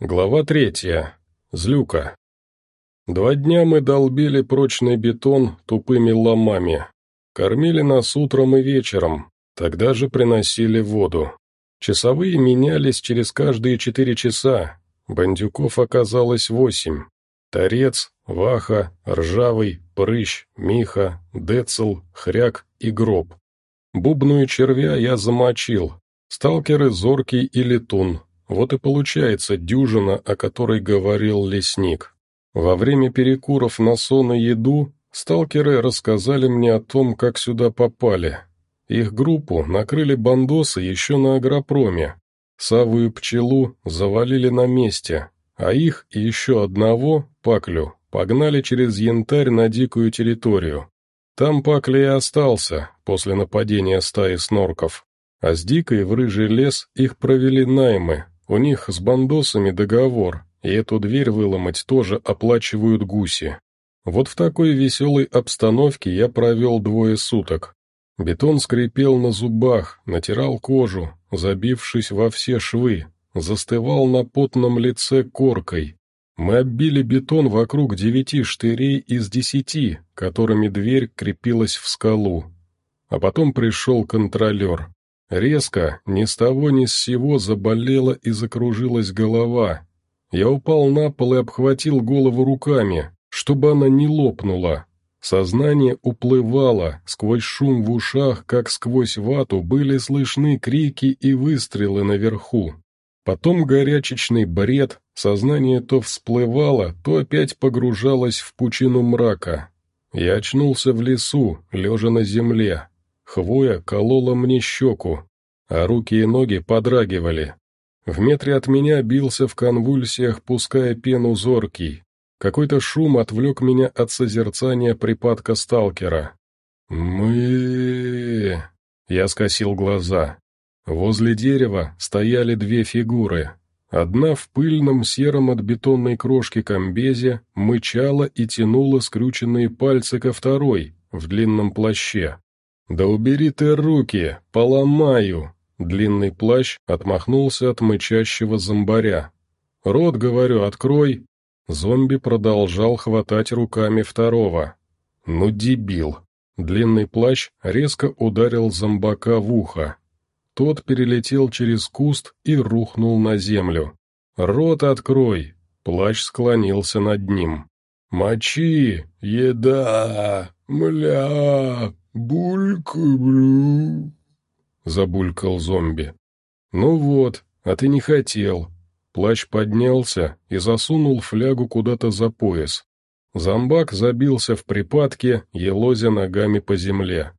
Глава третья. Злюка. Два дня мы долбили прочный бетон тупыми ломами. Кормили нас утром и вечером, тогда же приносили воду. Часовые менялись через каждые четыре часа. Бандюков оказалось восемь. Торец, Ваха, Ржавый, Прыщ, Миха, Децл, Хряк и Гроб. Бубную червя я замочил. Сталкеры Зоркий и Летун, вот и получается дюжина, о которой говорил лесник. Во время перекуров на сон и еду сталкеры рассказали мне о том, как сюда попали. Их группу накрыли бандосы еще на агропроме. Савую пчелу завалили на месте, а их и еще одного, Паклю, погнали через янтарь на дикую территорию. Там Пакли и остался после нападения стаи снорков, а с дикой в рыжий лес их провели наймы, у них с бандосами договор, и эту дверь выломать тоже оплачивают гуси. Вот в такой веселой обстановке я провел двое суток. Бетон скрипел на зубах, натирал кожу, забившись во все швы, застывал на потном лице коркой. Мы оббили бетон вокруг девяти штырей из десяти, которыми дверь крепилась в скалу. А потом пришел контролер. Резко, ни с того ни с сего заболела и закружилась голова. Я упал на пол и обхватил голову руками, чтобы она не лопнула. Сознание уплывало, сквозь шум в ушах, как сквозь вату, были слышны крики и выстрелы наверху. Потом горячечный бред, сознание то всплывало, то опять погружалось в пучину мрака. Я очнулся в лесу, лежа на земле. Хвоя колола мне щеку, а руки и ноги подрагивали. В метре от меня бился в конвульсиях, пуская пену зоркий. Какой-то шум отвлек меня от созерцания припадка сталкера. «Мы...» Я скосил глаза. Возле дерева стояли две фигуры. Одна в пыльном сером от бетонной крошки комбезе мычала и тянула скрюченные пальцы ко второй, в длинном плаще. «Да убери ты руки, поломаю!» Длинный плащ отмахнулся от мычащего зомбаря. «Рот, говорю, открой!» Зомби продолжал хватать руками второго. «Ну, дебил!» Длинный плащ резко ударил зомбака в ухо. Тот перелетел через куст и рухнул на землю. «Рот открой!» Плащ склонился над ним. «Мочи! Еда! Мля! «Булька-блю», — забулькал зомби. «Ну вот, а ты не хотел». Плащ поднялся и засунул флягу куда-то за пояс. Зомбак забился в припадке, елозя ногами по земле.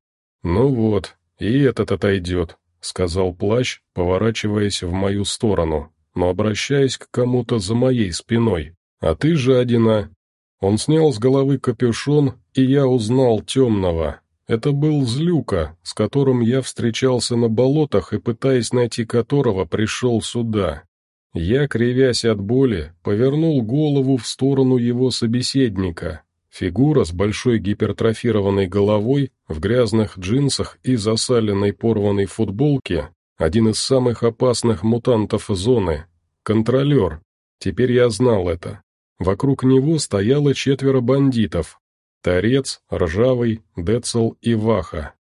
«Ну вот, и этот отойдет», — сказал плащ, поворачиваясь в мою сторону, но обращаясь к кому-то за моей спиной. «А ты жадина». Он снял с головы капюшон, и я узнал темного, это был Злюка, с которым я встречался на болотах и, пытаясь найти которого, пришел сюда. Я, кривясь от боли, повернул голову в сторону его собеседника. Фигура с большой гипертрофированной головой, в грязных джинсах и засаленной порванной футболке, один из самых опасных мутантов зоны. Контролер. Теперь я знал это. Вокруг него стояло четверо бандитов, Торец, Ржавый, Децл и Ваха.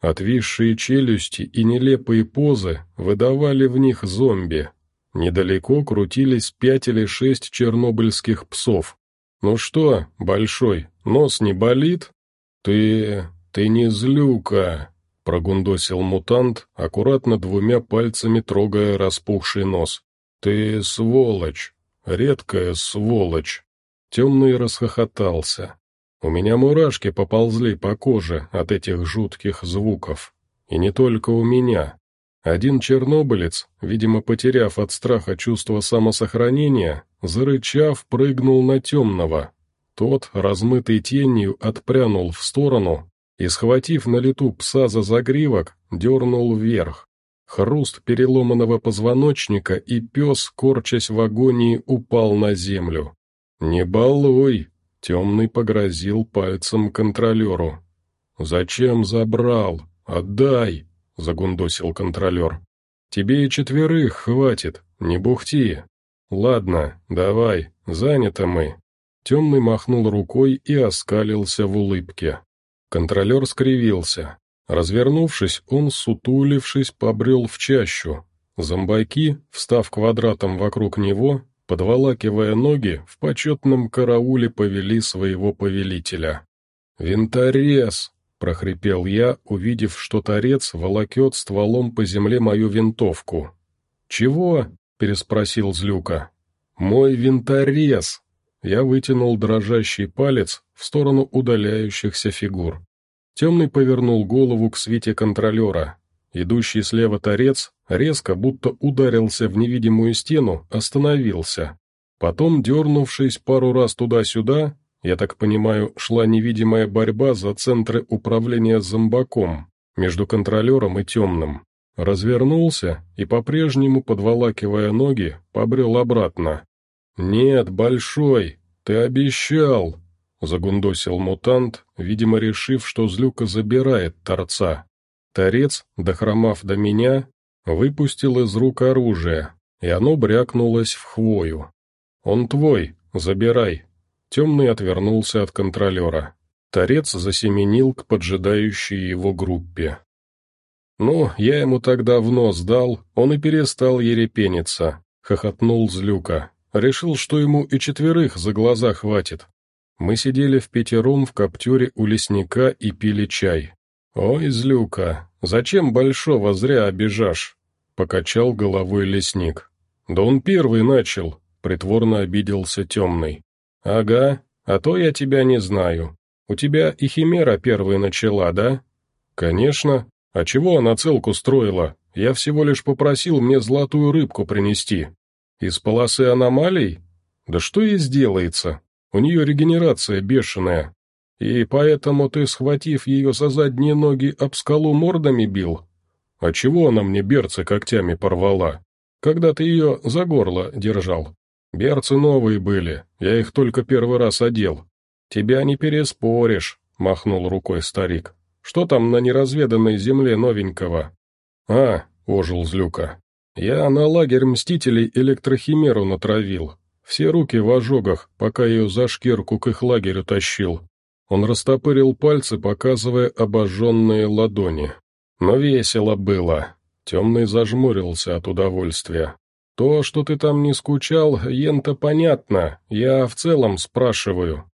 Отвисшие челюсти и нелепые позы выдавали в них зомби. Недалеко крутились пять или шесть чернобыльских псов. «Ну что, Большой, нос не болит?» «Ты... ты не злюка», — прогундосил мутант, аккуратно двумя пальцами трогая распухший нос. «Ты сволочь, редкая сволочь». Темный расхохотался. У меня мурашки поползли по коже от этих жутких звуков. И не только у меня. Один чернобылец, видимо, потеряв от страха чувство самосохранения, зарычав, прыгнул на темного. Тот, размытый тенью, отпрянул в сторону и, схватив на лету пса за загривок, дернул вверх. Хруст переломанного позвоночника, и пес, корчась в агонии, упал на землю. «Не балуй!» Темный погрозил пальцем контролеру. «Зачем забрал? Отдай!» — загундосил контролер. «Тебе и четверых хватит, не бухти!» «Ладно, давай, заняты мы». Темный махнул рукой и оскалился в улыбке. Контролер скривился. Развернувшись, он, сутулившись, побрел в чащу. Зомбаки, встав квадратом вокруг него, подволакивая ноги, в почетном карауле повели своего повелителя. «Винторез!» — прохрипел я, увидев, что торец волокет стволом по земле мою винтовку. «Чего?» — переспросил Злюка. «Мой винторез!» Я вытянул дрожащий палец в сторону удаляющихся фигур. Темный повернул голову к свете контролера. Идущий слева торец резко, будто ударился в невидимую стену, остановился. Потом, дернувшись пару раз туда-сюда, я так понимаю, шла невидимая борьба за центры управления зомбаком между контролером и темным. Развернулся и, по-прежнему подволакивая ноги, побрел обратно. «Нет, Большой, ты обещал!» — загундосил мутант, видимо, решив, что Злюка забирает торца. Торец, дохромав до меня, выпустил из рук оружие, и оно брякнулось в хвою. «Он твой, забирай!» Темный отвернулся от контролера. Торец засеменил к поджидающей его группе. «Ну, я ему так давно сдал, он и перестал ерепениться», — хохотнул Злюка. Решил, что ему и четверых за глаза хватит. Мы сидели в пятером в коптере у лесника и пили чай. «Ой, Злюка, зачем большого зря обижашь?» — покачал головой лесник. «Да он первый начал», — притворно обиделся темный. «Ага, а то я тебя не знаю. У тебя и Химера первая начала, да?» «Конечно. А чего она целку строила? Я всего лишь попросил мне золотую рыбку принести. Из полосы аномалий? Да что ей сделается? У нее регенерация бешеная. И поэтому ты, схватив ее за задние ноги, об скалу мордами бил? А чего она мне берцы когтями порвала? Когда ты ее за горло держал?» Берцы новые были, я их только первый раз одел. Тебя не переспоришь, махнул рукой старик. Что там на неразведанной земле новенького? А, ожил Злюка. Я на лагерь мстителей электрохимеру натравил. Все руки в ожогах, пока ее за шкирку к их лагерю тащил. Он растопырил пальцы, показывая обожженные ладони. Но весело было. Темный зажмурился от удовольствия. «То, что ты там не скучал, ен-то понятно, я в целом спрашиваю».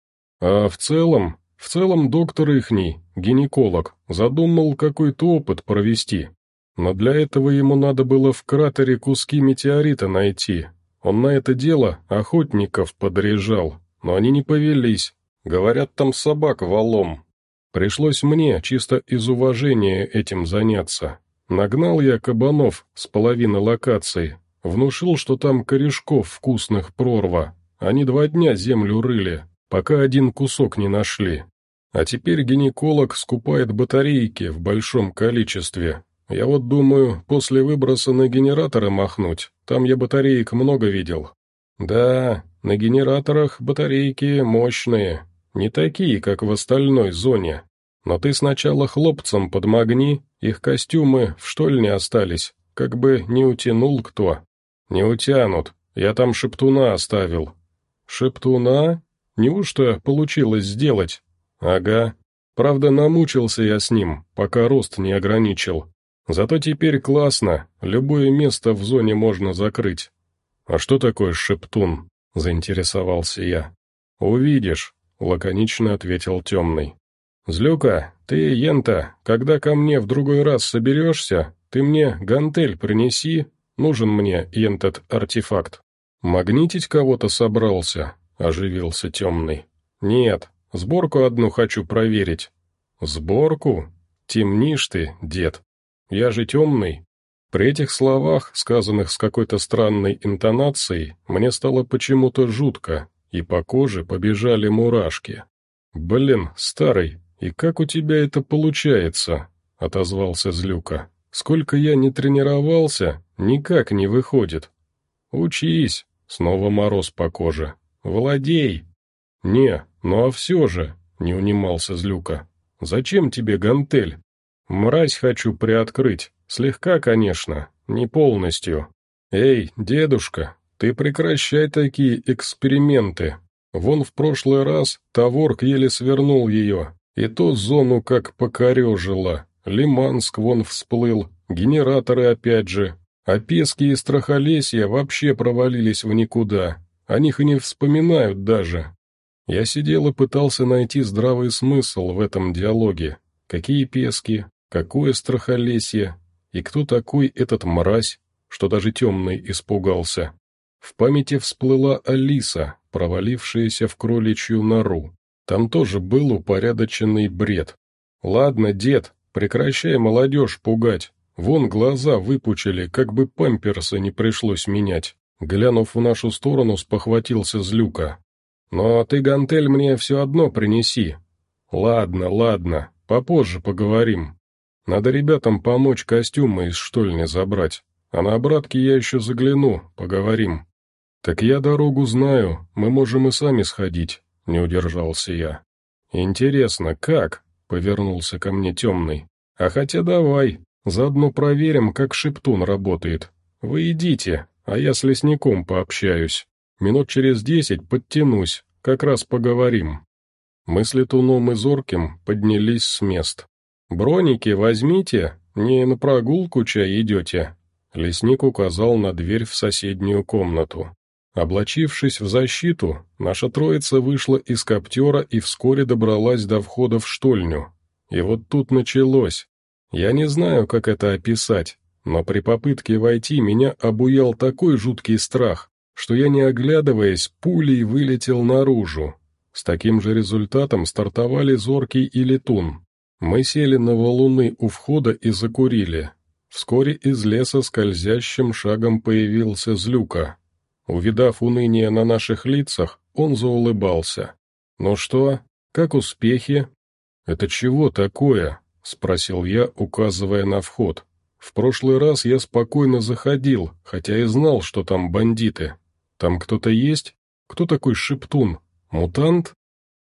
«А в целом? В целом доктор ихний, гинеколог, задумал какой-то опыт провести. Но для этого ему надо было в кратере куски метеорита найти. Он на это дело охотников подряжал, но они не повелись. Говорят, там собак валом. Пришлось мне чисто из уважения этим заняться. Нагнал я кабанов с половины локации, Внушил, что там корешков вкусных прорва. Они два дня землю рыли, пока один кусок не нашли. А теперь гинеколог скупает батарейки в большом количестве. Я вот думаю, после выброса на генераторы махнуть, там я батареек много видел. Да, на генераторах батарейки мощные, не такие, как в остальной зоне. Но ты сначала хлопцам подмагни, их костюмы в штольне остались, как бы не утянул кто. «Не утянут. Я там шептуна оставил». «Шептуна? Неужто получилось сделать?» «Ага. Правда, намучился я с ним, пока рост не ограничил. Зато теперь классно, любое место в зоне можно закрыть». «А что такое шептун?» — заинтересовался я. «Увидишь», — лаконично ответил темный. «Злюка, ты, Ента, когда ко мне в другой раз соберешься, ты мне гантель принеси Нужен мне этот артефакт. Магнитить кого-то собрался?» — оживился темный. «Нет, сборку одну хочу проверить». «Сборку? Темнишь ты, дед. Я же темный». При этих словах, сказанных с какой-то странной интонацией, мне стало почему-то жутко, и по коже побежали мурашки. «Блин, старый, и как у тебя это получается?» — отозвался Злюка. «Сколько я не тренировался, Никак не выходит. Учись. Снова мороз по коже. Владей. Не, ну а все же, не унимался Злюка. Зачем тебе гантель? Мразь хочу приоткрыть. Слегка, конечно, не полностью. Эй, дедушка, ты прекращай такие эксперименты. Вон в прошлый раз Таворк еле свернул ее, и то зону как покорежило. Лиманск вон всплыл, генераторы опять же. А Пески и Страхолесья вообще провалились в никуда. О них и не вспоминают даже. Я сидел и пытался найти здравый смысл в этом диалоге. Какие Пески, какое Страхолесье, и кто такой этот мразь, что даже темный испугался. В памяти всплыла Алиса, провалившаяся в кроличью нору. Там тоже был упорядоченный бред. «Ладно, дед, прекращай молодежь пугать. Вон глаза выпучили, как бы памперсы не пришлось менять». Глянув в нашу сторону, спохватился Злюка. «Но ты, гантель, мне все одно принеси». «Ладно, ладно, попозже поговорим. Надо ребятам помочь костюмы из штольни забрать, а на обратке я еще загляну, поговорим». «Так я дорогу знаю, мы можем и сами сходить», — не удержался я. «Интересно, как?» — повернулся ко мне темный. «А хотя давай, заодно проверим, как шептун работает. Вы идите, а я с лесником пообщаюсь. Минут через десять подтянусь, как раз поговорим». Мы с летуном и зорким поднялись с мест. «Броники возьмите, не на прогулку чай идете?» Лесник указал на дверь в соседнюю комнату. Облачившись в защиту, наша троица вышла из коптера и вскоре добралась до входа в штольню. И вот тут началось. Я не знаю, как это описать, но при попытке войти меня обуял такой жуткий страх, что я, не оглядываясь, пулей вылетел наружу. С таким же результатом стартовали Зоркий и Летун. Мы сели на валуны у входа и закурили. Вскоре из леса скользящим шагом появился Злюка. Увидав уныние на наших лицах, он заулыбался. «Ну что, как успехи?» «Это чего такое?» — спросил я, указывая на вход. «В прошлый раз я спокойно заходил, хотя и знал, что там бандиты. Там кто-то есть? Кто такой Шептун? Мутант?»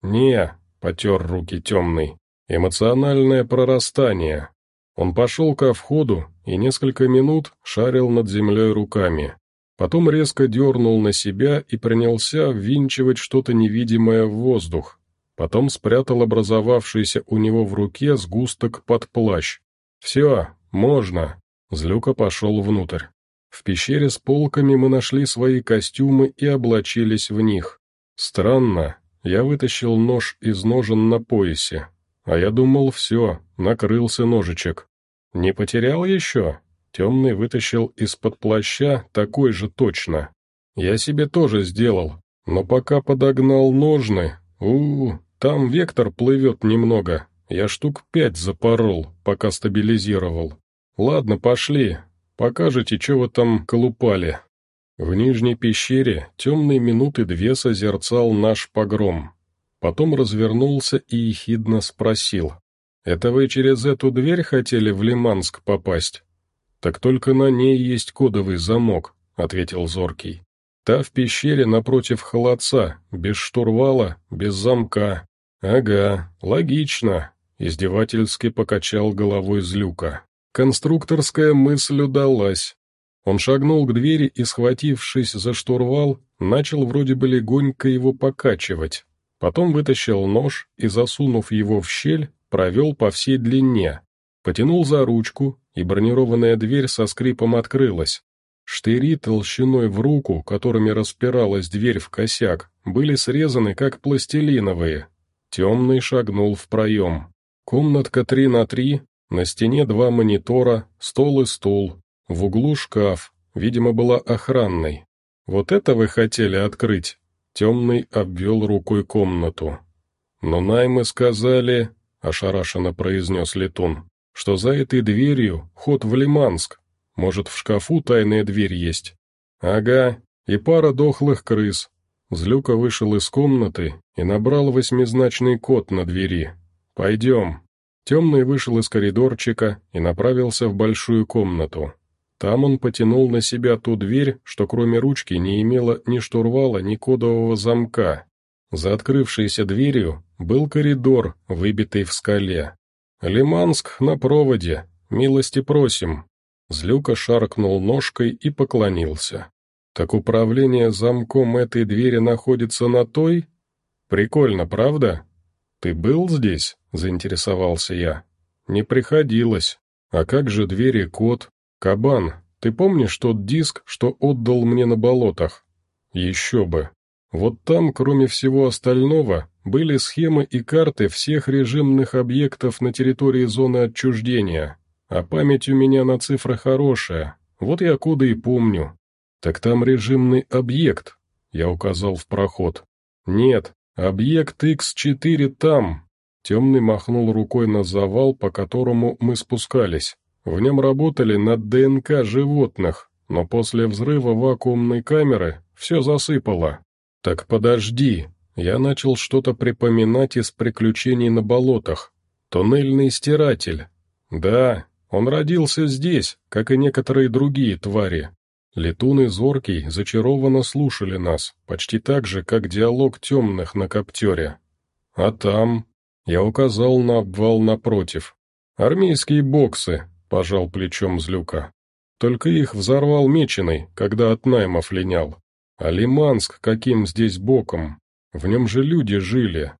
«Не», — потер руки темный. «Эмоциональное прорастание». Он пошел ко входу и несколько минут шарил над землей руками. Потом резко дернул на себя и принялся ввинчивать что-то невидимое в воздух. Потом спрятал образовавшийся у него в руке сгусток под плащ. «Все, можно!» Злюка пошел внутрь. В пещере с полками мы нашли свои костюмы и облачились в них. Странно, я вытащил нож из ножен на поясе. А я думал, все, накрылся ножичек. «Не потерял еще?» Темный вытащил из-под плаща такой же точно. Я себе тоже сделал, но пока подогнал ножны, у, -у, там вектор плывет немного. Я штук пять запорол, пока стабилизировал. Ладно, пошли, покажете, что вы там колупали. В нижней пещере темные минуты две созерцал наш погром. Потом развернулся и ехидно спросил. «Это вы через эту дверь хотели в Лиманск попасть?» «Так только на ней есть кодовый замок», — ответил Зоркий. «Та в пещере напротив холодца, без штурвала, без замка». «Ага, логично», — издевательски покачал головой Злюка. Конструкторская мысль удалась. Он шагнул к двери и, схватившись за штурвал, начал вроде бы легонько его покачивать. Потом вытащил нож и, засунув его в щель, провел по всей длине. Потянул за ручку, и бронированная дверь со скрипом открылась. Штыри толщиной в руку, которыми распиралась дверь в косяк, были срезаны как пластилиновые. Темный шагнул в проем. Комнатка 3 на 3, на стене два монитора, стол и стул, в углу шкаф, видимо, была охранной. «Вот это вы хотели открыть?» Темный обвел рукой комнату. «Но наймы сказали...» — ошарашенно произнес Летун что за этой дверью ход в Лиманск. Может, в шкафу тайная дверь есть? Ага, и пара дохлых крыс. Злюка вышел из комнаты и набрал восьмизначный код на двери. «Пойдем». Темный вышел из коридорчика и направился в большую комнату. Там он потянул на себя ту дверь, что кроме ручки не имела ни штурвала, ни кодового замка. За открывшейся дверью был коридор, выбитый в скале. «Лиманск на проводе, милости просим». Злюка шаркнул ножкой и поклонился. Так управление замком этой двери находится на той? Прикольно, правда? Ты был здесь? Заинтересовался я. Не приходилось. А как же двери код? Кабан, ты помнишь тот диск, что отдал мне на болотах? Еще бы. Вот там, кроме всего остального, были схемы и карты всех режимных объектов на территории зоны отчуждения. А память у меня на цифры хорошая, вот я коды и помню. Так там режимный объект, я указал в проход. Нет, объект X4 там. Темный махнул рукой на завал, по которому мы спускались. В нем работали над ДНК животных, но после взрыва вакуумной камеры все засыпало. Так подожди, я начал что-то припоминать из приключений на болотах. Туннельный стиратель. Да, он родился здесь, как и некоторые другие твари. Летун и Зоркий зачарованно слушали нас, почти так же, как диалог темных на коптере. А там... Я указал на обвал напротив. Армейские боксы, пожал плечом Злюка. Только их взорвал Меченый, когда от наймов линял. А Лиманск каким здесь боком? В нем же люди жили.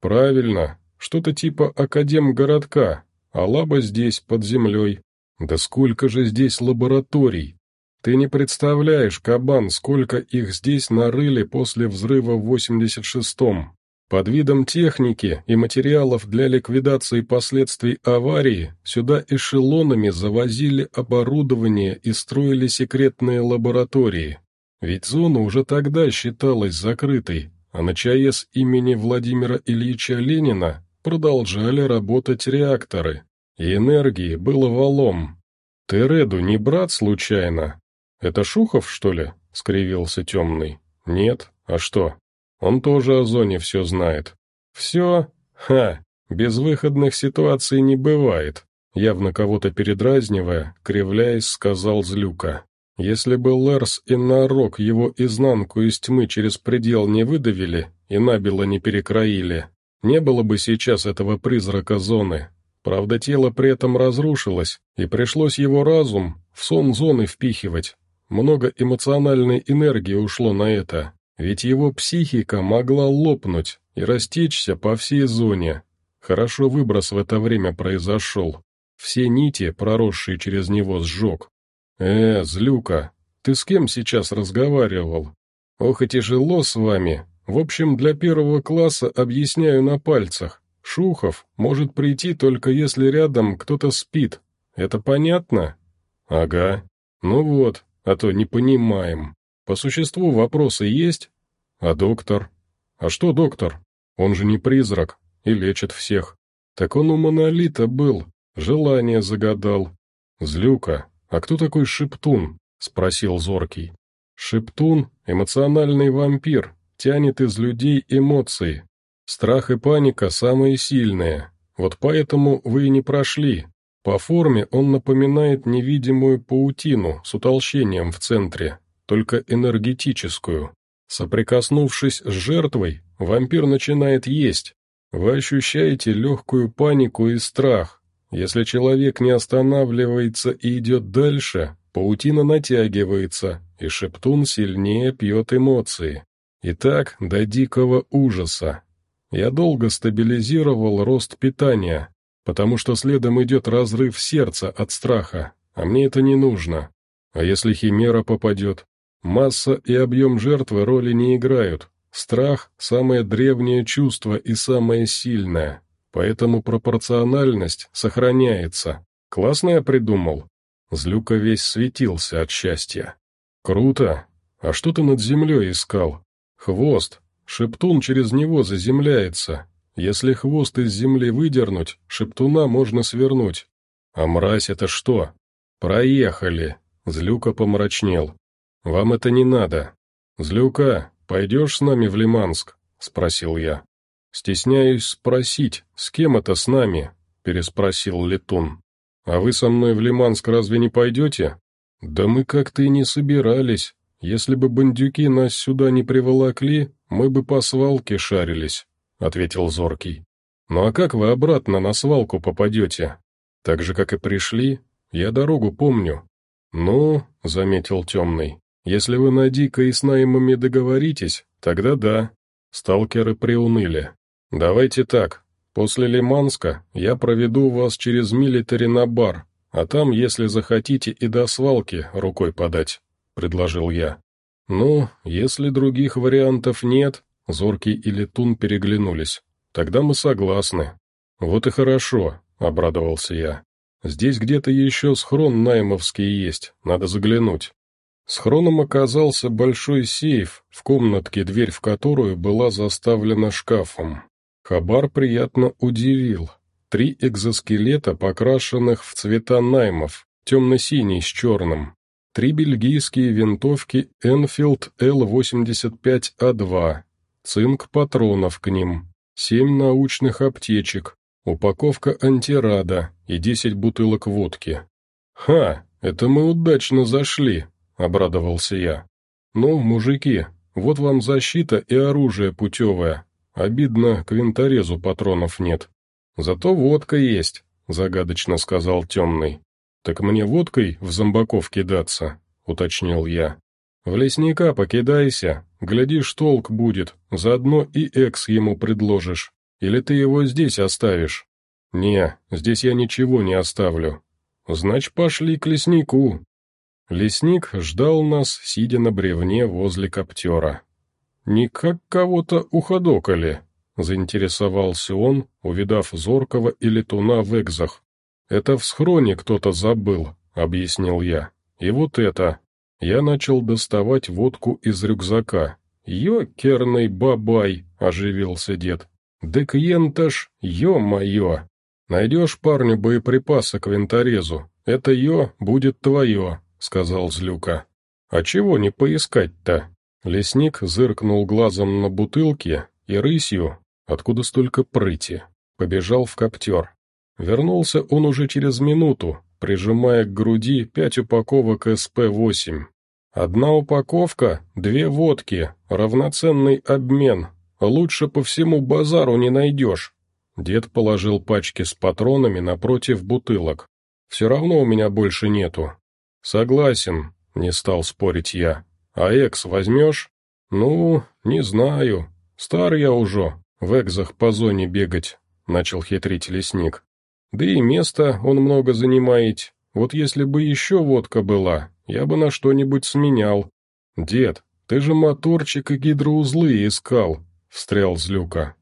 Правильно, что-то типа академгородка, а лаба здесь, под землей. Да сколько же здесь лабораторий! Ты не представляешь, кабан, сколько их здесь нарыли после взрыва в 86-м. Под видом техники и материалов для ликвидации последствий аварии сюда эшелонами завозили оборудование и строили секретные лаборатории. Ведь зона уже тогда считалась закрытой, а на ЧАЭС имени Владимира Ильича Ленина продолжали работать реакторы, и энергии было валом. «Ты Реду не брат случайно?» «Это Шухов, что ли?» — скривился темный. «Нет, а что?» Он тоже о зоне все знает. Все? Ха, безвыходных ситуаций не бывает. Явно кого-то передразнивая, кривляясь, сказал Злюка. Если бы Лерс и Нарок его изнанку из тьмы через предел не выдавили и набело не перекроили, не было бы сейчас этого призрака зоны. Правда, тело при этом разрушилось, и пришлось его разум в сон зоны впихивать. Много эмоциональной энергии ушло на это. Ведь его психика могла лопнуть и растечься по всей зоне. Хорошо выброс в это время произошел. Все нити, проросшие через него, сжег. «Э, злюка, ты с кем сейчас разговаривал? Ох и тяжело с вами. В общем, для первого класса объясняю на пальцах. Шухов может прийти только если рядом кто-то спит. Это понятно?» «Ага. Ну вот, а то не понимаем». По существу вопросы есть? А доктор? А что доктор? Он же не призрак и лечит всех. Так он у монолита был, желание загадал. Злюка, а кто такой Шептун? Спросил Зоркий. Шептун — эмоциональный вампир, тянет из людей эмоции. Страх и паника самые сильные. Вот поэтому вы и не прошли. По форме он напоминает невидимую паутину с утолщением в центре только энергетическую. Соприкоснувшись с жертвой, вампир начинает есть. Вы ощущаете легкую панику и страх. Если человек не останавливается и идет дальше, паутина натягивается, и шептун сильнее пьет эмоции. И так до дикого ужаса. Я долго стабилизировал рост питания, потому что следом идет разрыв сердца от страха, а мне это не нужно. А если химера попадет? Масса и объем жертвы роли не играют. Страх – самое древнее чувство и самое сильное, поэтому пропорциональность сохраняется. Классно я придумал. Злюка весь светился от счастья. Круто. А что ты над землей искал? Хвост. Шептун через него заземляется. Если хвост из земли выдернуть, шептуна можно свернуть. А мразь это что? Проехали. Злюка помрачнел. «Вам это не надо. Злюка, пойдешь с нами в Лиманск?» — спросил я. «Стесняюсь спросить, с кем это с нами?» — переспросил Летун. «А вы со мной в Лиманск разве не пойдете?» «Да мы как-то и не собирались. Если бы бандюки нас сюда не приволокли, мы бы по свалке шарились», — ответил Зоркий. «Ну а как вы обратно на свалку попадете? Так же, как и пришли? Я дорогу помню». «Ну», — заметил Темный, Если вы на Дика и с наймами договоритесь, тогда да». Сталкеры приуныли. «Давайте так. После Лиманска я проведу вас через милитари на бар, а там, если захотите, и до свалки рукой подать», — предложил я. «Ну, если других вариантов нет», — Зоркий и Летун переглянулись, — «тогда мы согласны». «Вот и хорошо», — обрадовался я. «Здесь где-то еще схрон наймовский есть, надо заглянуть». Схроном оказался большой сейф, в комнатке, дверь в которую была заставлена шкафом. Хабар приятно удивил. Три экзоскелета, покрашенных в цвета наймов, темно-синий с черным. Три бельгийские винтовки Enfield L85A2, цинк патронов к ним, семь научных аптечек, упаковка антирада и десять бутылок водки. «Ха, это мы удачно зашли», — обрадовался я. «Ну, мужики, вот вам защита и оружие путевое. Обидно, к винторезу патронов нет. Зато водка есть», — загадочно сказал темный. «Так мне водкой в зомбаков кидаться?» — уточнил я. «В лесника покидайся, глядишь, толк будет, заодно и экс ему предложишь. Или ты его здесь оставишь?» «Не, здесь я ничего не оставлю». «Значит, пошли к леснику». Лесник ждал нас, сидя на бревне возле коптера. «Не как кого-то уходокали», — заинтересовался он, увидав зоркого и летуна в экзах. «Это в схроне кто-то забыл», — объяснил я. «И вот это». Я начал доставать водку из рюкзака. «Ёкерный бабай!» — оживился дед. «Дык енташ, ё-моё! Найдешь парню боеприпасы к винторезу, это ё будет твое», — сказал Злюка. «А чего не поискать-то?» Лесник зыркнул глазом на бутылки и рысью, откуда столько прыти, побежал в коптер. Вернулся он уже через минуту, прижимая к груди пять упаковок СП-8. Одна упаковка, две водки, равноценный обмен. Лучше по всему базару не найдешь. Дед положил пачки с патронами напротив бутылок. Все равно у меня больше нету. Согласен, не стал спорить я. А экс возьмешь? Ну, не знаю. Стар я уже, в экзах по зоне бегать, начал хитрить лесник. Да и место он много занимает. Вот если бы еще водка была, я бы на что-нибудь сменял. Дед, ты же моторчик и гидроузлы искал, встрял Злюка.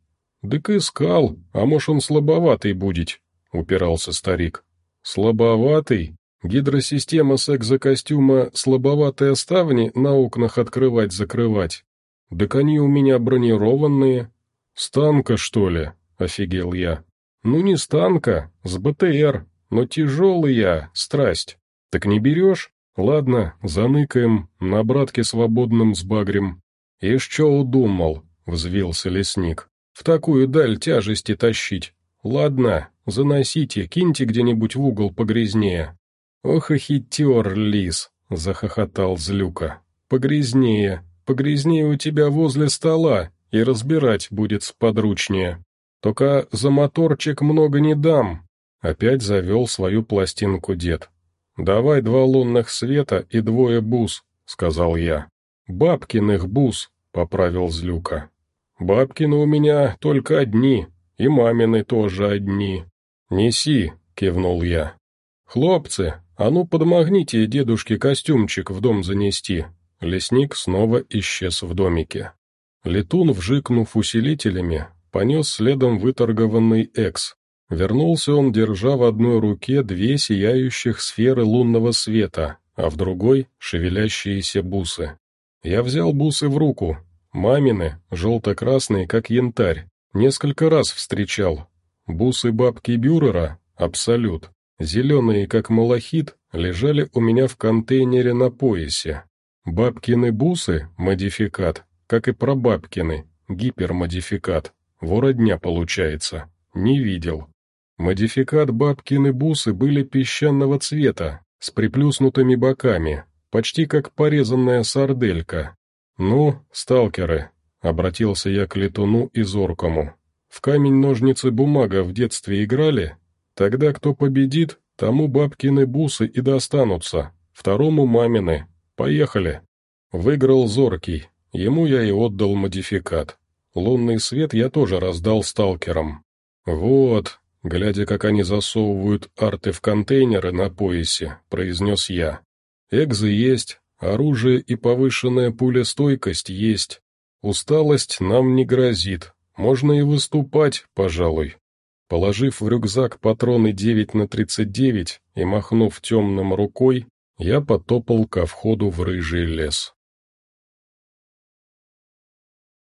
«Дык искал, а может он слабоватый будет», — упирался старик. «Слабоватый? Гидросистема секс-костюма слабоватые ставни на окнах открывать-закрывать. Так они у меня бронированные. С танка, что ли?» — офигел я. «Ну не с танка, с БТР, но тяжелый я, страсть. Так не берешь? Ладно, заныкаем, на братке свободным сбагрим». «И что удумал?» — взвился лесник. «В такую даль тяжести тащить. Ладно, заносите, киньте где-нибудь в угол погрязнее». «Ох хитер, лис!» — захохотал Злюка. «Погрязнее, погрязнее у тебя возле стола, и разбирать будет сподручнее». Только за моторчик много не дам. Опять завел свою пластинку дед. «Давай два лунных света и двое бус», — сказал я. «Бабкиных бус», — поправил Злюка. «Бабкины у меня только одни, и мамины тоже одни». «Неси», — кивнул я. «Хлопцы, а ну подмогните дедушке костюмчик в дом занести». Лесник снова исчез в домике. Летун, вжикнув усилителями, понес следом выторгованный экс. Вернулся он, держа в одной руке две сияющих сферы лунного света, а в другой — шевелящиеся бусы. Я взял бусы в руку. Мамины, желто-красные, как янтарь. Несколько раз встречал. Бусы бабки Бюрера — абсолют. Зеленые, как малахит, лежали у меня в контейнере на поясе. Бабкины бусы — модификат, как и прабабкины, гипермодификат. Вородня получается. Не видел. Модификат бабкины бусы были песчаного цвета, с приплюснутыми боками, почти как порезанная сарделька. «Ну, сталкеры», — обратился я к летуну и зоркому. «В камень-ножницы-бумага в детстве играли? Тогда кто победит, тому бабкины бусы и достанутся, второму мамины. Поехали!» Выиграл Зоркий, ему я и отдал модификат. Лунный свет я тоже раздал сталкерам. Вот, глядя, как они засовывают арты в контейнеры на поясе, произнес я. Экзы есть, оружие и повышенная пулестойкость есть. Усталость нам не грозит, можно и выступать, пожалуй. Положив в рюкзак патроны 9 на 39 и махнув темным рукой, я потопал ко входу в рыжий лес.